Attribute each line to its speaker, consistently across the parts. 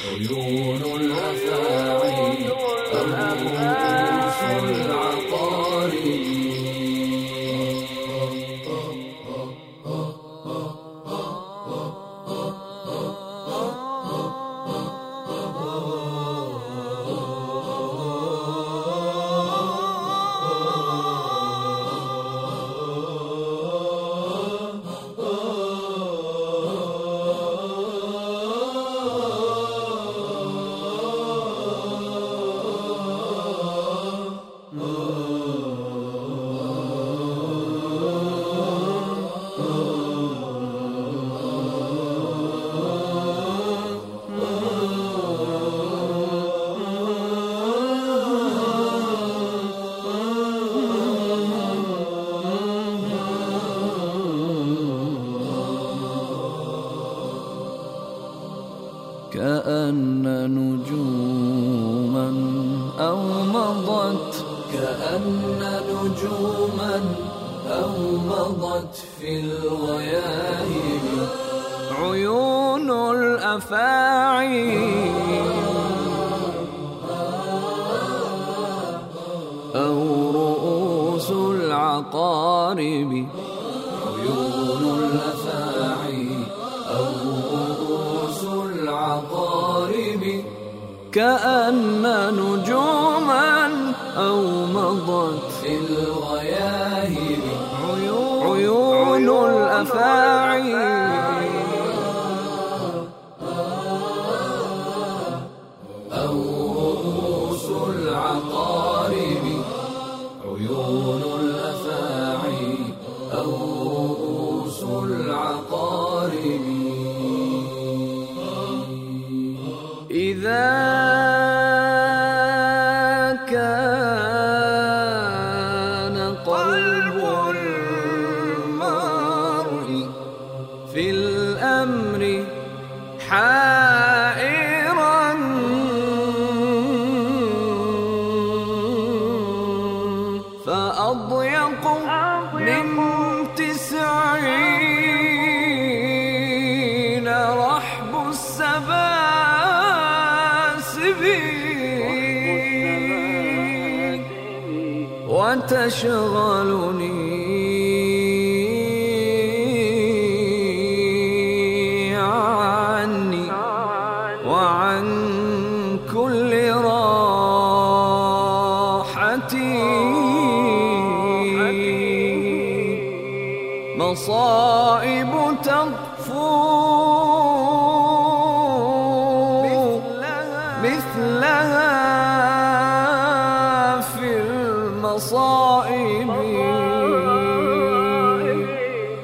Speaker 1: عيون الأفاعي أبوس العقاري كأن نجوما أو مضت
Speaker 2: كأن نجوما أو مضت في الغياهب.
Speaker 1: عيون الأفاعي. أو رؤوس العقارب.
Speaker 2: عيون
Speaker 1: كأن نجوما أو مضت
Speaker 2: في الغياهب.
Speaker 1: عيون الأفاعي
Speaker 2: أو رؤوس العقارب. عيون الأفاعي أو رؤوس العقارب.
Speaker 1: حائرا. فأضيق من تسعين رحب السباسب وتشغلني مصائب تطفو مثلها في المصائب.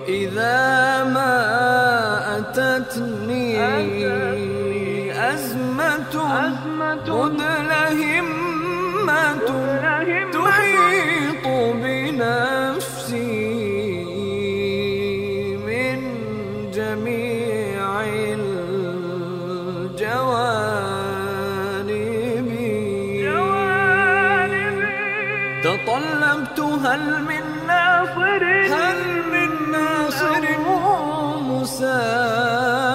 Speaker 1: إذا ما أتتني أزمة مدلهمة تطلبت هل من ناصر هل من ناصر مساعد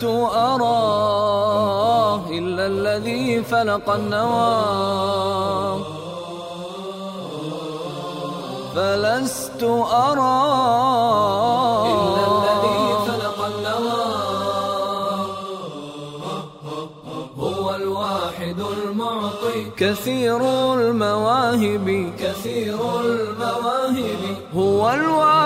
Speaker 1: فلست أرى إلا الذي فلق النوى. فلست أرى
Speaker 2: إلا الذي النوى. هو الواحد المعطي.
Speaker 1: كثير المواهب.
Speaker 2: كثير المواهب.
Speaker 1: هو الواحد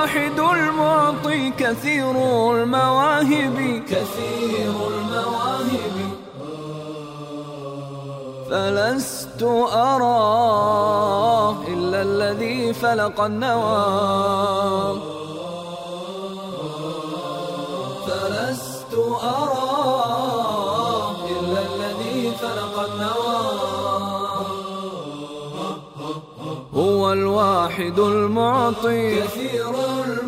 Speaker 1: كثير المواهب.
Speaker 2: كثير المواهب.
Speaker 1: فلست أرى إلا الذي فلق النوى.
Speaker 2: فلست أرى إلا الذي فلق النوى.
Speaker 1: هو الواحد المعطي.
Speaker 2: كثير المواهب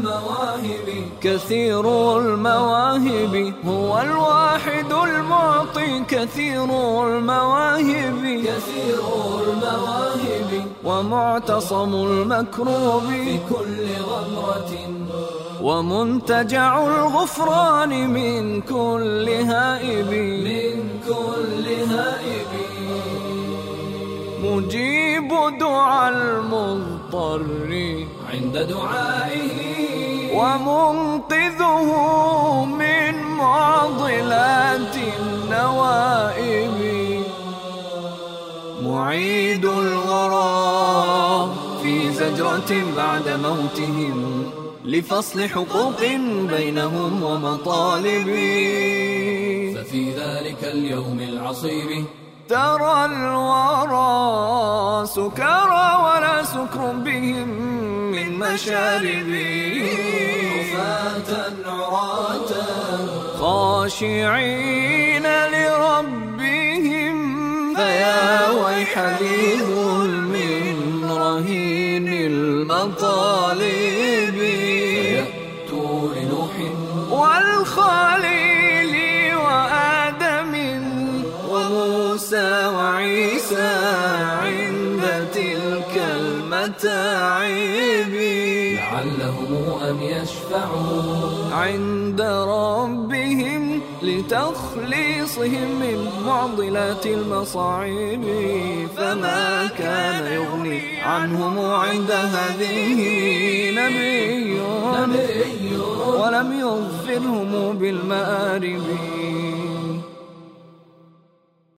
Speaker 1: كثير المواهب هو الواحد المعطي. كثير المواهب
Speaker 2: كثير المواهب.
Speaker 1: ومعتصم المكروب
Speaker 2: في كل غمرة.
Speaker 1: ومنتجع الغفران من كل هائب.
Speaker 2: من كل هائب.
Speaker 1: مجيب دعاء المضطر
Speaker 2: عند دعائه.
Speaker 1: ومنقذه من معضلات النوائب. معيد الورى في زجرة بعد موتهم لفصل حقوق بينهم ومطالب.
Speaker 2: ففي ذلك اليوم العصيب
Speaker 1: ترى الورى سكارى ولا سكر بهم
Speaker 2: حفاة عراة
Speaker 1: خاشعين لربهم فيا ويح ذي ظلم رهين المطالب.
Speaker 2: لنوح
Speaker 1: والخليل وآدم وموسى وعيسى عند تلك المتاعب
Speaker 2: لعلهم أن يشفعوا
Speaker 1: عند ربهم لتخليصهم من معضلات المصاعب. فما كان يغني عنهم عند هذه نبي.
Speaker 2: نبي.
Speaker 1: ولم يظفرهم بالمآرب.